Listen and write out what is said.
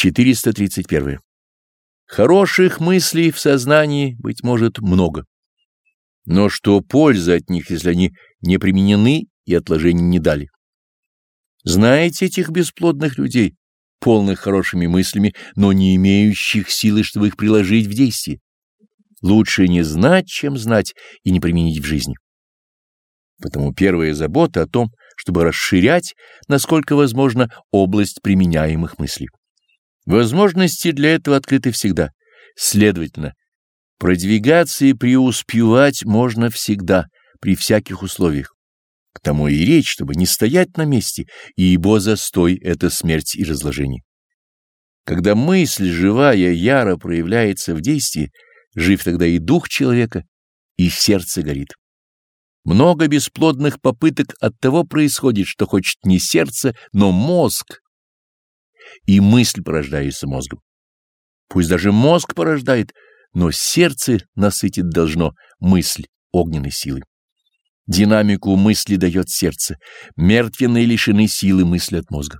431. Хороших мыслей в сознании, быть может, много. Но что польза от них, если они не применены и отложений не дали? Знаете этих бесплодных людей, полных хорошими мыслями, но не имеющих силы, чтобы их приложить в действие? Лучше не знать, чем знать и не применить в жизни. Потому первая забота о том, чтобы расширять, насколько возможно, область применяемых мыслей. Возможности для этого открыты всегда. Следовательно, продвигаться и преуспевать можно всегда, при всяких условиях. К тому и речь, чтобы не стоять на месте, ибо застой — это смерть и разложение. Когда мысль живая, яро проявляется в действии, жив тогда и дух человека, и сердце горит. Много бесплодных попыток от того происходит, что хочет не сердце, но мозг. И мысль порождается мозгом. Пусть даже мозг порождает, но сердце насытить должно мысль огненной силой. Динамику мысли дает сердце, мертвенные лишены силы мысли от мозга.